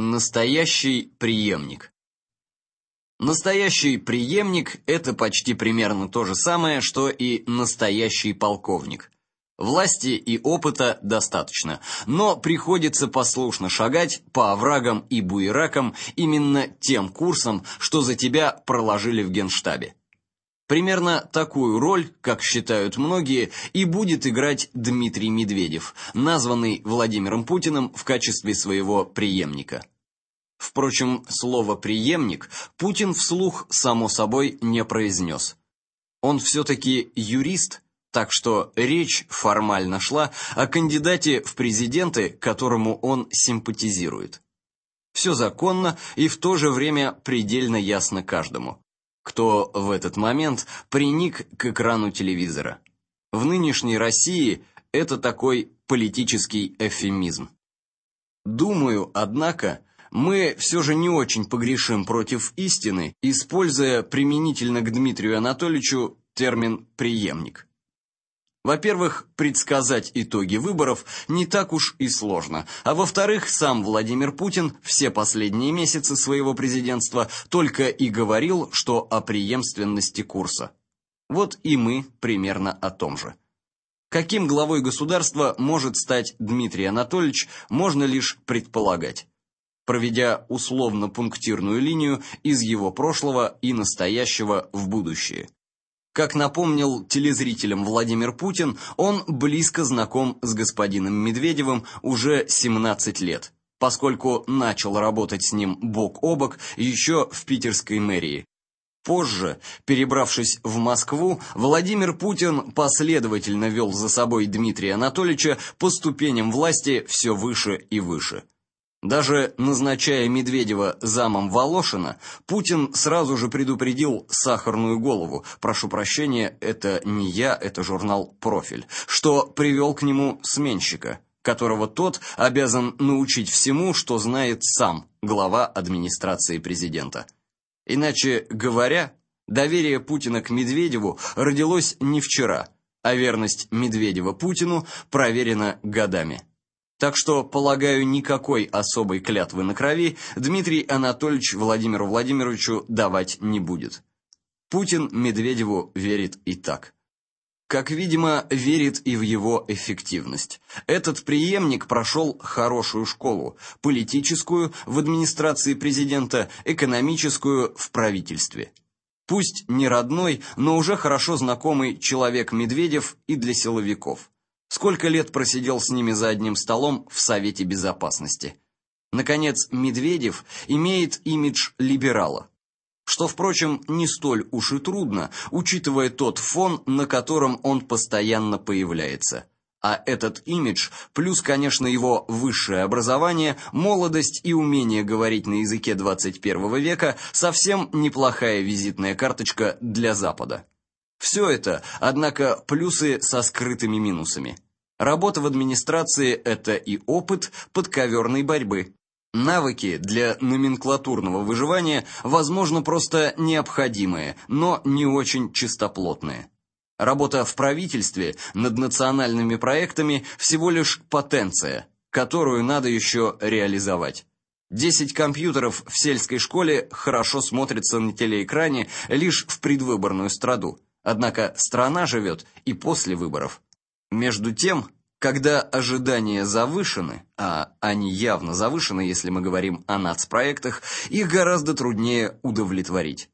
Настоящий преемник. Настоящий преемник это почти примерно то же самое, что и настоящий полковник. Власти и опыта достаточно, но приходится послушно шагать по оврагам и буеракам именно тем курсом, что за тебя проложили в Генштабе. Примерно такую роль, как считают многие, и будет играть Дмитрий Медведев, названный Владимиром Путиным в качестве своего преемника. Впрочем, слово преемник Путин вслух само собой не произнес. Он все таки юрист, так что речь формально шла о кандидате в президенты, которому он симпатизирует. Все законно и в то же время предельно ясно каждому кто в этот момент приник к экрану телевизора. В нынешней России это такой политический эвфемизм. Думаю, однако, мы все же не очень погрешим против истины, используя применительно к Дмитрию Анатольевичу термин преемник. Во-первых, предсказать итоги выборов не так уж и сложно, а во-вторых, сам Владимир Путин все последние месяцы своего президентства только и говорил, что о преемственности курса. Вот и мы примерно о том же. Каким главой государства может стать Дмитрий Анатольевич, можно лишь предполагать, проведя условно-пунктирную линию из его прошлого и настоящего в будущее. Как напомнил телезрителям Владимир Путин, он близко знаком с господином Медведевым уже 17 лет, поскольку начал работать с ним бок о бок еще в питерской мэрии. Позже, перебравшись в Москву, Владимир Путин последовательно вел за собой Дмитрия Анатольевича по ступеням власти все выше и выше. Даже назначая Медведева замом Волошина, Путин сразу же предупредил Сахарную голову. Прошу прощения, это не я, это журнал Профиль, что привел к нему сменщика, которого тот обязан научить всему, что знает сам глава администрации президента. Иначе говоря, доверие Путина к Медведеву родилось не вчера, а верность Медведева Путину проверена годами. Так что, полагаю, никакой особой клятвы на крови Дмитрий Анатольевич Владимиру Владимировичу давать не будет. Путин Медведеву верит и так. Как видимо, верит и в его эффективность. Этот преемник прошел хорошую школу: политическую в администрации президента, экономическую в правительстве. Пусть не родной, но уже хорошо знакомый человек Медведев и для силовиков. Сколько лет просидел с ними за одним столом в Совете безопасности. Наконец, Медведев имеет имидж либерала, что, впрочем, не столь уж и трудно, учитывая тот фон, на котором он постоянно появляется. А этот имидж, плюс, конечно, его высшее образование, молодость и умение говорить на языке 21 века, совсем неплохая визитная карточка для Запада. Все это, однако, плюсы со скрытыми минусами. Работа в администрации это и опыт подковерной борьбы. Навыки для номенклатурного выживания, возможно, просто необходимые, но не очень чистоплотные. Работа в правительстве над национальными проектами всего лишь потенция, которую надо еще реализовать. Десять компьютеров в сельской школе хорошо смотрятся на телеэкране лишь в предвыборную страду. Однако страна живет и после выборов. Между тем, когда ожидания завышены, а они явно завышены, если мы говорим о нацпроектах, их гораздо труднее удовлетворить.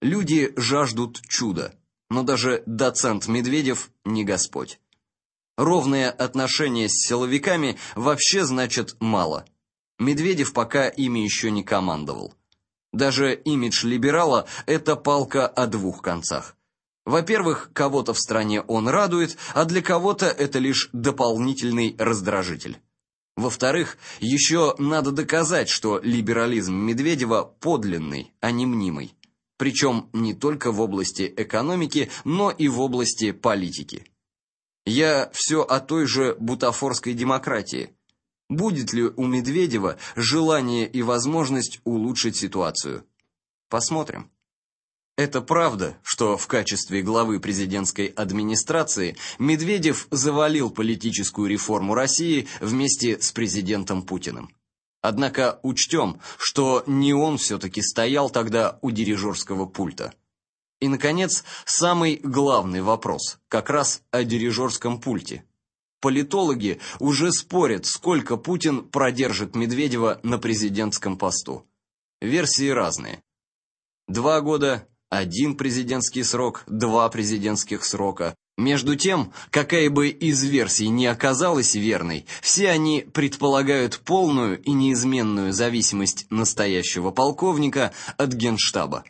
Люди жаждут чуда, но даже доцент Медведев не Господь. Ровное отношение с силовиками вообще значит мало. Медведев пока ими еще не командовал. Даже имидж либерала это палка о двух концах. Во-первых, кого-то в стране он радует, а для кого-то это лишь дополнительный раздражитель. Во-вторых, еще надо доказать, что либерализм Медведева подлинный, а не мнимый. Причем не только в области экономики, но и в области политики. Я все о той же бутафорской демократии. Будет ли у Медведева желание и возможность улучшить ситуацию? Посмотрим. Это правда, что в качестве главы президентской администрации Медведев завалил политическую реформу России вместе с президентом Путиным. Однако учтем, что не он все-таки стоял тогда у дирижерского пульта. И, наконец, самый главный вопрос, как раз о дирижерском пульте. Политологи уже спорят, сколько Путин продержит Медведева на президентском посту. Версии разные. Два года, один президентский срок, два президентских срока, между тем, какая бы из версий не оказалась верной, все они предполагают полную и неизменную зависимость настоящего полковника от Генштаба.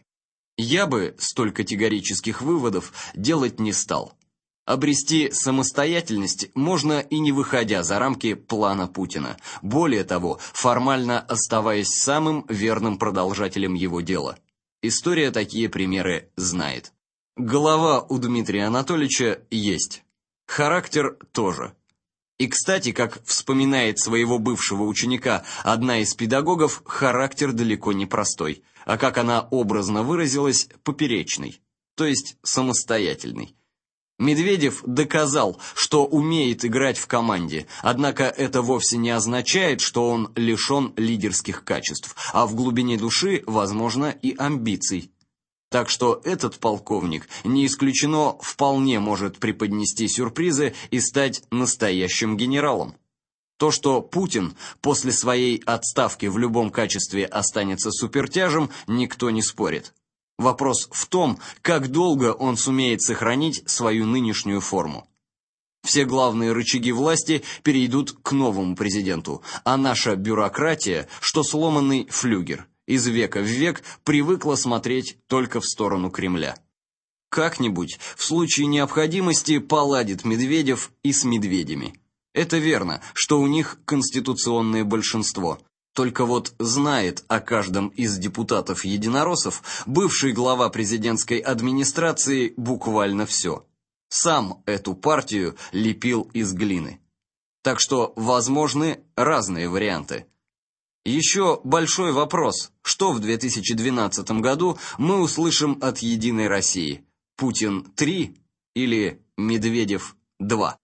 Я бы столь категорических выводов делать не стал. Обрести самостоятельность можно и не выходя за рамки плана Путина, более того, формально оставаясь самым верным продолжателем его дела. История такие примеры знает. Голова у Дмитрия Анатольевича есть. Характер тоже. И, кстати, как вспоминает своего бывшего ученика одна из педагогов, характер далеко не простой, а как она образно выразилась, поперечный, то есть самостоятельный. Медведев доказал, что умеет играть в команде, однако это вовсе не означает, что он лишен лидерских качеств, а в глубине души, возможно, и амбиций. Так что этот полковник, не исключено, вполне может преподнести сюрпризы и стать настоящим генералом. То, что Путин после своей отставки в любом качестве останется супертяжем, никто не спорит. Вопрос в том, как долго он сумеет сохранить свою нынешнюю форму. Все главные рычаги власти перейдут к новому президенту, а наша бюрократия, что сломанный флюгер – из века в век привыкла смотреть только в сторону Кремля. Как-нибудь, в случае необходимости, поладит Медведев и с медведями. Это верно, что у них конституционное большинство. Только вот знает о каждом из депутатов-единороссов бывший глава президентской администрации буквально все. Сам эту партию лепил из глины. Так что возможны разные варианты. Еще большой вопрос, что в 2012 году мы услышим от «Единой России»? Путин 3 или Медведев 2?